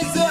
kids